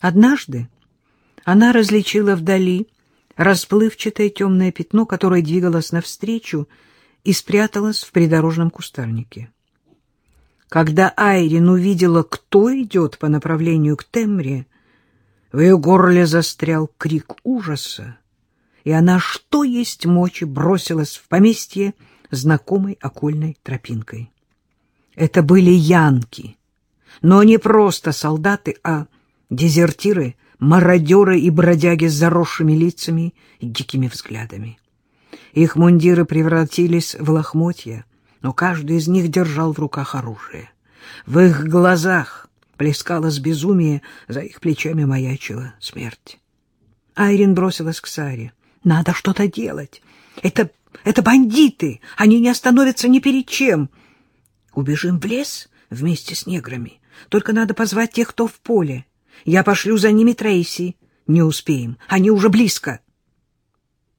Однажды она различила вдали расплывчатое темное пятно, которое двигалось навстречу и спряталось в придорожном кустарнике. Когда Айрин увидела, кто идет по направлению к Темре, в ее горле застрял крик ужаса, и она, что есть мочи, бросилась в поместье знакомой окольной тропинкой. Это были янки, но не просто солдаты, а дезертиры, мародеры и бродяги с заросшими лицами и дикими взглядами. Их мундиры превратились в лохмотья, но каждый из них держал в руках оружие. В их глазах плескалось безумие, за их плечами маячила смерть. Айрин бросилась к Саре. «Надо что-то делать. Это, это бандиты. Они не остановятся ни перед чем. Убежим в лес вместе с неграми. Только надо позвать тех, кто в поле. Я пошлю за ними Трейси. Не успеем. Они уже близко».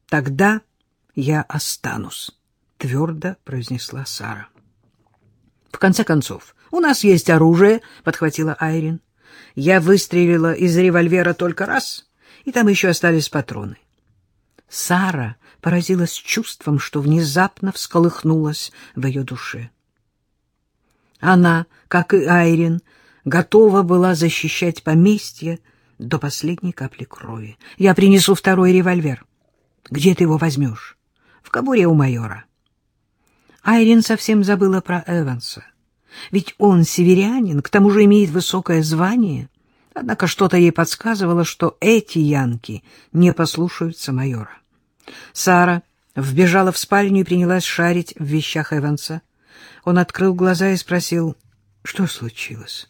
«Тогда я останусь», — твердо произнесла Сара. «В конце концов, у нас есть оружие», — подхватила Айрин. «Я выстрелила из револьвера только раз, и там еще остались патроны». Сара поразилась чувством, что внезапно всколыхнулась в ее душе. Она, как и Айрин, готова была защищать поместье до последней капли крови. «Я принесу второй револьвер. Где ты его возьмешь?» «В кобуре у майора». Айрин совсем забыла про Эванса. Ведь он северянин, к тому же имеет высокое звание. Однако что-то ей подсказывало, что эти янки не послушаются майора. Сара вбежала в спальню и принялась шарить в вещах Эванса. Он открыл глаза и спросил, что случилось.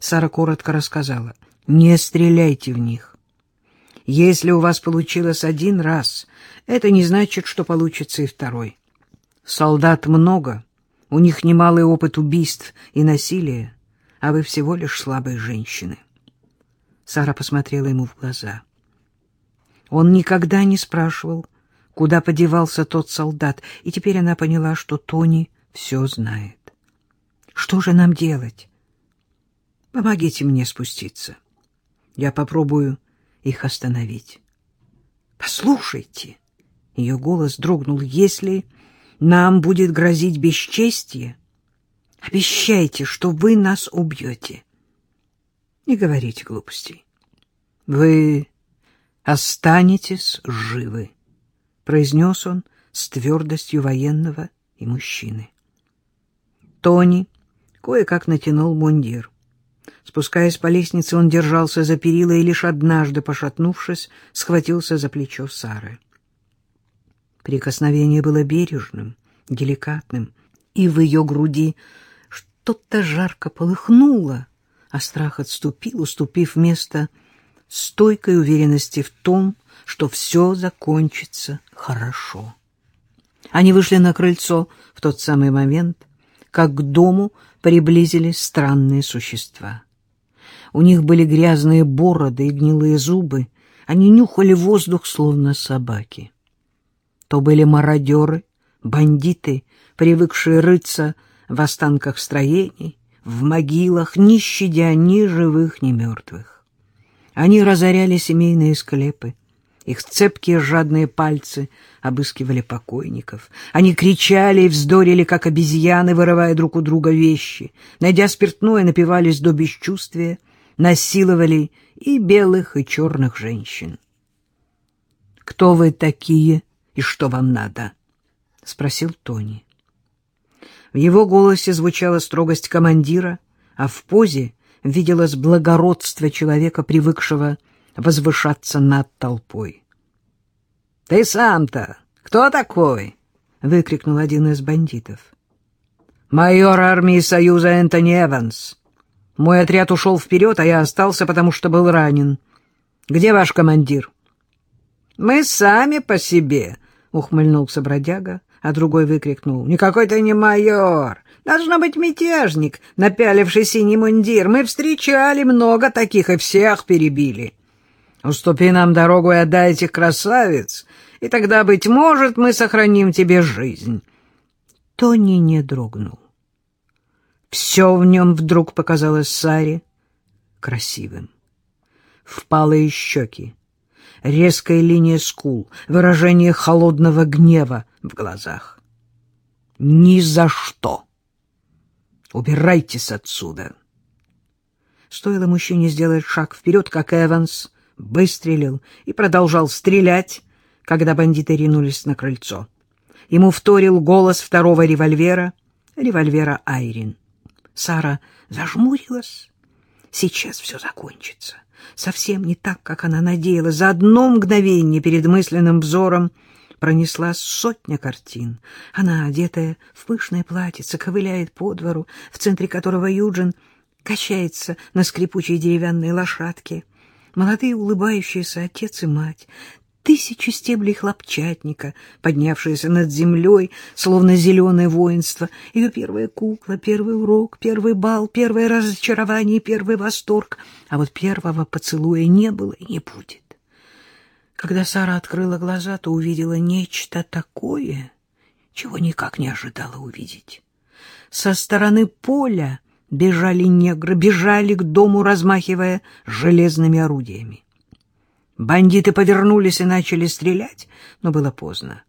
Сара коротко рассказала, не стреляйте в них. Если у вас получилось один раз, это не значит, что получится и второй. Солдат много, у них немалый опыт убийств и насилия, а вы всего лишь слабые женщины. Сара посмотрела ему в глаза. Он никогда не спрашивал, куда подевался тот солдат, и теперь она поняла, что Тони все знает. Что же нам делать? Помогите мне спуститься. Я попробую их остановить. Послушайте, ее голос дрогнул, если нам будет грозить бесчестие, обещайте, что вы нас убьете. Не говорите глупостей. Вы останетесь живы, произнес он с твердостью военного и мужчины. Тони кое-как натянул мундир. Спускаясь по лестнице, он держался за перила и лишь однажды, пошатнувшись, схватился за плечо Сары. Прикосновение было бережным, деликатным, и в ее груди что-то жарко полыхнуло, а страх отступил, уступив место стойкой уверенности в том, что все закончится хорошо. Они вышли на крыльцо в тот самый момент, как к дому приблизились странные существа. У них были грязные бороды и гнилые зубы, они нюхали воздух, словно собаки то были мародеры, бандиты, привыкшие рыться в останках строений, в могилах, не щадя ни живых, ни мертвых. Они разоряли семейные склепы, их цепкие жадные пальцы обыскивали покойников. Они кричали и вздорили, как обезьяны, вырывая друг у друга вещи. Найдя спиртное, напивались до бесчувствия, насиловали и белых, и черных женщин. «Кто вы такие?» и что вам надо? — спросил Тони. В его голосе звучала строгость командира, а в позе виделось благородство человека, привыкшего возвышаться над толпой. — Ты сам-то кто такой? — выкрикнул один из бандитов. — Майор армии Союза Энтони Эванс. Мой отряд ушел вперед, а я остался, потому что был ранен. Где ваш командир? — Мы сами по себе, — ухмыльнулся бродяга, а другой выкрикнул. — Никакой ты не майор! Должно быть мятежник, напяливший синий мундир. Мы встречали много таких и всех перебили. Уступи нам дорогу и отдай этих красавиц, и тогда, быть может, мы сохраним тебе жизнь. Тони не дрогнул. Все в нем вдруг показалось Саре красивым. впалые щеки, резкая линия скул, выражение холодного гнева в глазах. «Ни за что! Убирайтесь отсюда!» Стоило мужчине сделать шаг вперед, как Эванс выстрелил и продолжал стрелять, когда бандиты ринулись на крыльцо. Ему вторил голос второго револьвера, револьвера Айрин. Сара зажмурилась. Сейчас все закончится. Совсем не так, как она надеялась. За одно мгновение перед мысленным взором пронеслась сотня картин. Она, одетая в пышное платьице, ковыляет по двору, в центре которого Юджин качается на скрипучей деревянной лошадке. Молодые улыбающиеся отец и мать, тысячи стеблей хлопчатника, поднявшиеся над землей, словно зеленое воинство, ее первая кукла, первый урок, первый бал, первое разочарование, первый восторг. А вот первого поцелуя не было и не будет. Когда Сара открыла глаза, то увидела нечто такое, чего никак не ожидала увидеть. Со стороны поля бежали негры, бежали к дому, размахивая железными орудиями. Бандиты повернулись и начали стрелять, но было поздно.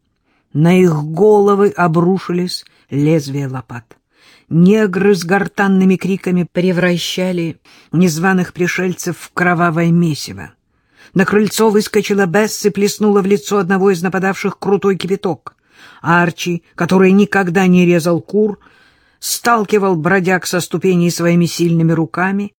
На их головы обрушились лезвия лопат. Негры с гортанными криками превращали незваных пришельцев в кровавое месиво. На крыльцо выскочила Бесс и плеснула в лицо одного из нападавших крутой кипяток. Арчи, который никогда не резал кур, сталкивал бродяг со ступеней своими сильными руками.